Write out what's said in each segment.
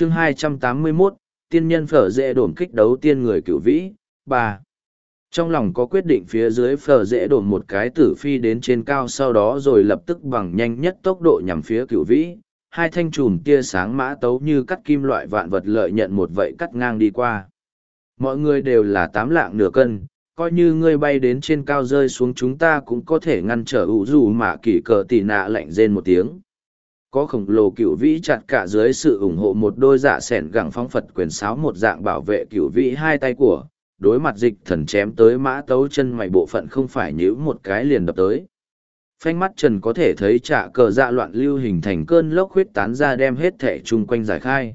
chương 281, tiên nhân phở dễ đổm kích đấu tiên người cựu vĩ, ba Trong lòng có quyết định phía dưới phở dễ đổm một cái tử phi đến trên cao sau đó rồi lập tức bằng nhanh nhất tốc độ nhằm phía cựu vĩ. Hai thanh trùm tia sáng mã tấu như cắt kim loại vạn vật lợi nhận một vậy cắt ngang đi qua. Mọi người đều là tám lạng nửa cân, coi như ngươi bay đến trên cao rơi xuống chúng ta cũng có thể ngăn trở ủ dù mà kỳ cờ tỉ nạ lạnh rên một tiếng có khổng lồ cựu vĩ chặt cả dưới sự ủng hộ một đôi dạ sẻn gẳng phong phật quyền sáo một dạng bảo vệ cựu vĩ hai tay của, đối mặt dịch thần chém tới mã tấu chân mày bộ phận không phải nhíu một cái liền đập tới. Phanh mắt trần có thể thấy trả cờ dạ loạn lưu hình thành cơn lốc huyết tán ra đem hết thẻ chung quanh giải khai.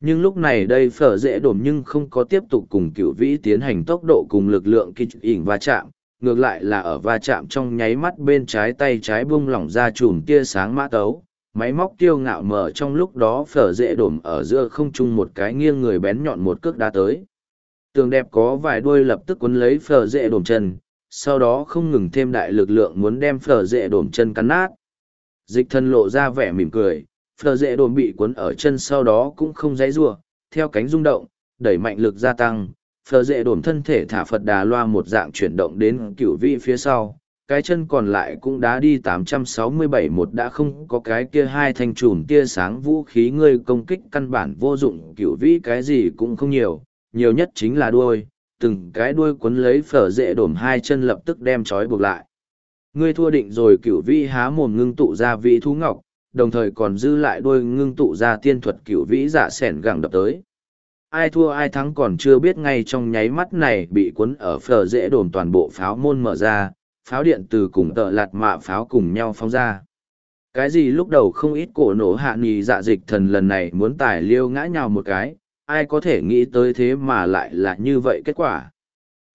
Nhưng lúc này đây phở dễ đổm nhưng không có tiếp tục cùng cựu vĩ tiến hành tốc độ cùng lực lượng kích ỉn va chạm, ngược lại là ở va chạm trong nháy mắt bên trái tay trái bung lỏng ra chùm tia sáng mã tấu máy móc tiêu ngạo mở trong lúc đó phở dễ đổm ở giữa không trung một cái nghiêng người bén nhọn một cước đá tới. Tường đẹp có vài đuôi lập tức quấn lấy phở dễ đổm chân, sau đó không ngừng thêm đại lực lượng muốn đem phở dễ đổm chân cắn nát. Dịch thân lộ ra vẻ mỉm cười, phở dễ đổm bị quấn ở chân sau đó cũng không dãy giụa theo cánh rung động, đẩy mạnh lực gia tăng, phở dễ đổm thân thể thả phật đà loa một dạng chuyển động đến cửu vị phía sau cái chân còn lại cũng đã đi 867 một đã không có cái kia hai thanh trùm tia sáng vũ khí ngươi công kích căn bản vô dụng cửu vĩ cái gì cũng không nhiều, nhiều nhất chính là đuôi, từng cái đuôi quấn lấy phở dễ đổm hai chân lập tức đem trói buộc lại. Ngươi thua định rồi cửu vĩ há mồm ngưng tụ ra vĩ thú ngọc, đồng thời còn dư lại đuôi ngưng tụ ra tiên thuật cửu vĩ giả sẻn gẳng đập tới. Ai thua ai thắng còn chưa biết ngay trong nháy mắt này bị cuốn ở phở dễ đồn toàn bộ pháo môn mở ra, pháo điện từ cùng tợ lạt mạ pháo cùng nhau phóng ra. Cái gì lúc đầu không ít cổ nổ hạ nì dạ dịch thần lần này muốn tải liêu ngã nhào một cái, ai có thể nghĩ tới thế mà lại là như vậy kết quả.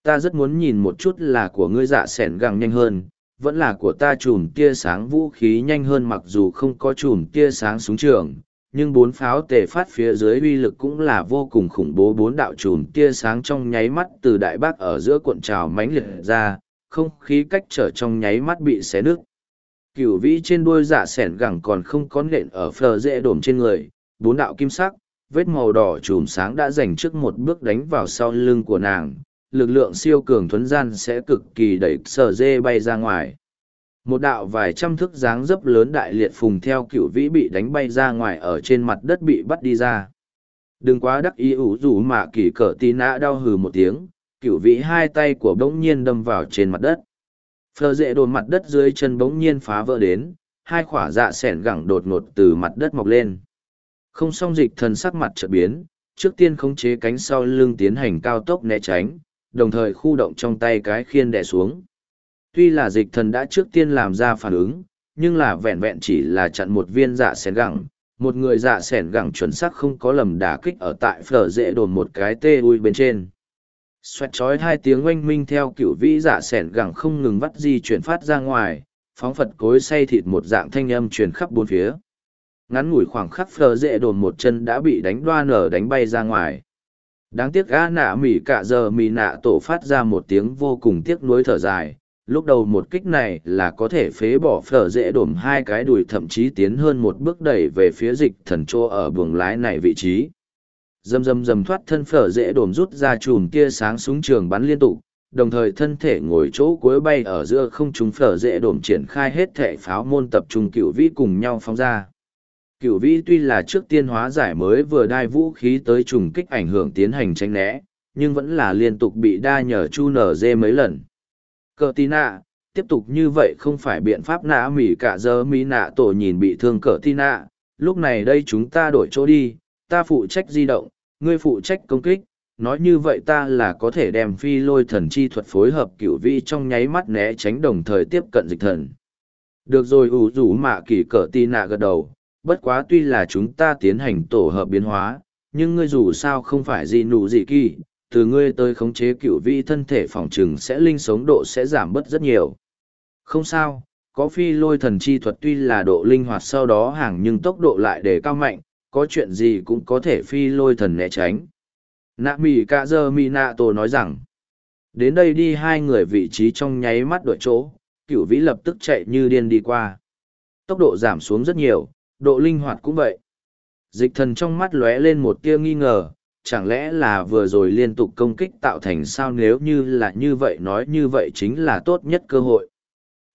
Ta rất muốn nhìn một chút là của ngươi dạ sẻn găng nhanh hơn, vẫn là của ta chùm tia sáng vũ khí nhanh hơn mặc dù không có chùm tia sáng súng trường, nhưng bốn pháo tề phát phía dưới uy lực cũng là vô cùng khủng bố bốn đạo chùm tia sáng trong nháy mắt từ đại bác ở giữa cuộn trào mãnh liệt ra, không khí cách trở trong nháy mắt bị xé nước. Cửu vĩ trên đuôi dạ sẻn gẳng còn không có nện ở phờ dễ đổm trên người, bốn đạo kim sắc, vết màu đỏ chùm sáng đã dành trước một bước đánh vào sau lưng của nàng, lực lượng siêu cường thuấn gian sẽ cực kỳ đẩy sờ dê bay ra ngoài. Một đạo vài trăm thước dáng dấp lớn đại liệt phùng theo cửu vĩ bị đánh bay ra ngoài ở trên mặt đất bị bắt đi ra. Đừng quá đắc ý ủ rủ mà kỳ cỡ tí nã đau hừ một tiếng, cửu vĩ hai tay của bỗng nhiên đâm vào trên mặt đất. Phờ dễ đồn mặt đất dưới chân bỗng nhiên phá vỡ đến, hai khỏa dạ sẻn gẳng đột ngột từ mặt đất mọc lên. Không song dịch thần sắc mặt chợt biến, trước tiên khống chế cánh sau lưng tiến hành cao tốc né tránh, đồng thời khu động trong tay cái khiên đè xuống. Tuy là dịch thần đã trước tiên làm ra phản ứng, nhưng là vẹn vẹn chỉ là chặn một viên dạ sẻn gẳng, một người dạ sẻn gẳng chuẩn xác không có lầm đả kích ở tại phở dễ đồn một cái tê ui bên trên xoẹt chói hai tiếng oanh minh theo cựu vĩ giả sẻn gẳng không ngừng vắt di chuyển phát ra ngoài, phóng phật cối say thịt một dạng thanh âm truyền khắp bốn phía. Ngắn ngủi khoảng khắc phờ dễ đồn một chân đã bị đánh đoa nở đánh bay ra ngoài. Đáng tiếc gã nạ mỉ cả giờ mỉ nạ tổ phát ra một tiếng vô cùng tiếc nuối thở dài, lúc đầu một kích này là có thể phế bỏ phở dễ đổm hai cái đùi thậm chí tiến hơn một bước đẩy về phía dịch thần chỗ ở buồng lái này vị trí. Dầm dầm dầm thoát thân phở dễ đổm rút ra chùm tia sáng súng trường bắn liên tục, đồng thời thân thể ngồi chỗ cuối bay ở giữa không trung phở dễ đổm triển khai hết thể pháo môn tập trung cựu vĩ cùng nhau phóng ra. Cựu vĩ tuy là trước tiên hóa giải mới vừa đai vũ khí tới trùng kích ảnh hưởng tiến hành tranh né, nhưng vẫn là liên tục bị đa nhờ chu nở dê mấy lần. Cờ tí nạ, tiếp tục như vậy không phải biện pháp nã mỉ cả giờ mỹ nạ tổ nhìn bị thương cờ tí nạ, lúc này đây chúng ta đổi chỗ đi, ta phụ trách di động, ngươi phụ trách công kích, nói như vậy ta là có thể đem phi lôi thần chi thuật phối hợp cửu vi trong nháy mắt né tránh đồng thời tiếp cận dịch thần. Được rồi ủ rủ mạ kỳ cỡ tì nạ gật đầu, bất quá tuy là chúng ta tiến hành tổ hợp biến hóa, nhưng ngươi dù sao không phải gì nụ gì kỳ, từ ngươi tới khống chế cửu vi thân thể phòng trừng sẽ linh sống độ sẽ giảm bớt rất nhiều. Không sao, có phi lôi thần chi thuật tuy là độ linh hoạt sau đó hàng nhưng tốc độ lại để cao mạnh, có chuyện gì cũng có thể phi lôi thần né tránh. Nạ mì cả giờ mì nạ tổ nói rằng, đến đây đi hai người vị trí trong nháy mắt đổi chỗ, cửu vĩ lập tức chạy như điên đi qua. Tốc độ giảm xuống rất nhiều, độ linh hoạt cũng vậy. dịch thần trong mắt lóe lên một tia nghi ngờ chẳng lẽ là vừa rồi liên tục công kích tạo thành sao nếu như là như vậy nói như vậy chính là tốt nhất cơ hội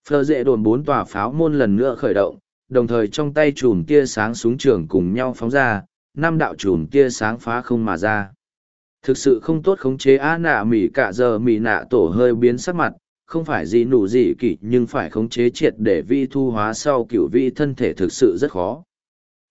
phờ dễ đồn bốn tòa pháo môn lần nữa khởi động đồng thời trong tay chùm tia sáng súng trường cùng nhau phóng ra, năm đạo chùm tia sáng phá không mà ra. Thực sự không tốt khống chế á nạ mỉ cả giờ mỉ nạ tổ hơi biến sắc mặt, không phải gì nụ gì kỷ nhưng phải khống chế triệt để vi thu hóa sau cựu vi thân thể thực sự rất khó.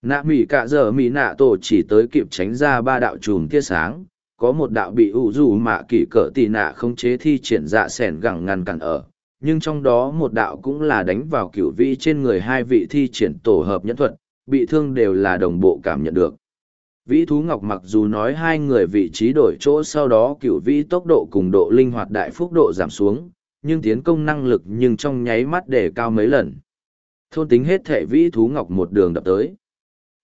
Nạ mỉ cả giờ mỉ nạ tổ chỉ tới kịp tránh ra ba đạo chùm tia sáng, có một đạo bị ủ dù mạ kỷ cỡ tì nạ khống chế thi triển dạ s ẻ n gẳng ngăn cản ở nhưng trong đó một đạo cũng là đánh vào cửu vi trên người hai vị thi triển tổ hợp nhẫn thuật, bị thương đều là đồng bộ cảm nhận được. Vĩ thú ngọc mặc dù nói hai người vị trí đổi chỗ sau đó cửu vĩ tốc độ cùng độ linh hoạt đại phúc độ giảm xuống, nhưng tiến công năng lực nhưng trong nháy mắt để cao mấy lần. Thôn tính hết thể vĩ thú ngọc một đường đập tới.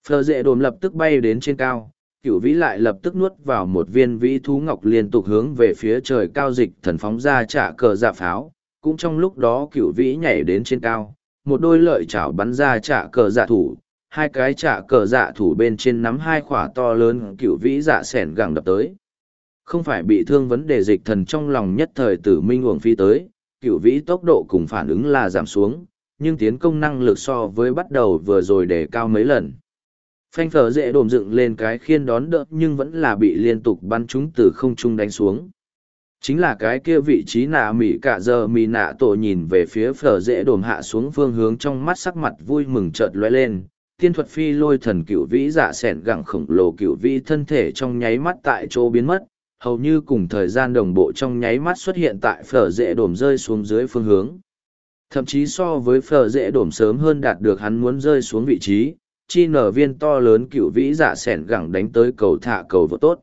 Phờ dệ đồm lập tức bay đến trên cao, cửu vĩ lại lập tức nuốt vào một viên vĩ thú ngọc liên tục hướng về phía trời cao dịch thần phóng ra trả cờ dạ pháo cũng trong lúc đó cựu vĩ nhảy đến trên cao, một đôi lợi chảo bắn ra trả cờ dạ thủ, hai cái trả cờ dạ thủ bên trên nắm hai khỏa to lớn cựu vĩ dạ s ẻ n gẳng đập tới. Không phải bị thương vấn đề dịch thần trong lòng nhất thời tử minh uổng phi tới cựu vĩ tốc độ cùng phản ứng là giảm xuống, nhưng tiến công năng lực so với bắt đầu vừa rồi để cao mấy lần. Phanh phở dễ đồm dựng lên cái khiên đón đỡ nhưng vẫn là bị liên tục bắn chúng từ không trung đánh xuống chính là cái kia vị trí nạ mỉ cả giờ mỉ nạ tổ nhìn về phía phở dễ đồm hạ xuống phương hướng trong mắt sắc mặt vui mừng chợt lóe lên. Tiên thuật phi lôi thần cựu vĩ giả sẻn gẳng khổng lồ cựu vĩ thân thể trong nháy mắt tại chỗ biến mất, hầu như cùng thời gian đồng bộ trong nháy mắt xuất hiện tại phở dễ đồm rơi xuống dưới phương hướng. Thậm chí so với phở dễ đổm sớm hơn đạt được hắn muốn rơi xuống vị trí, chi nở viên to lớn cựu vĩ giả sẻn gẳng đánh tới cầu thả cầu vợ tốt.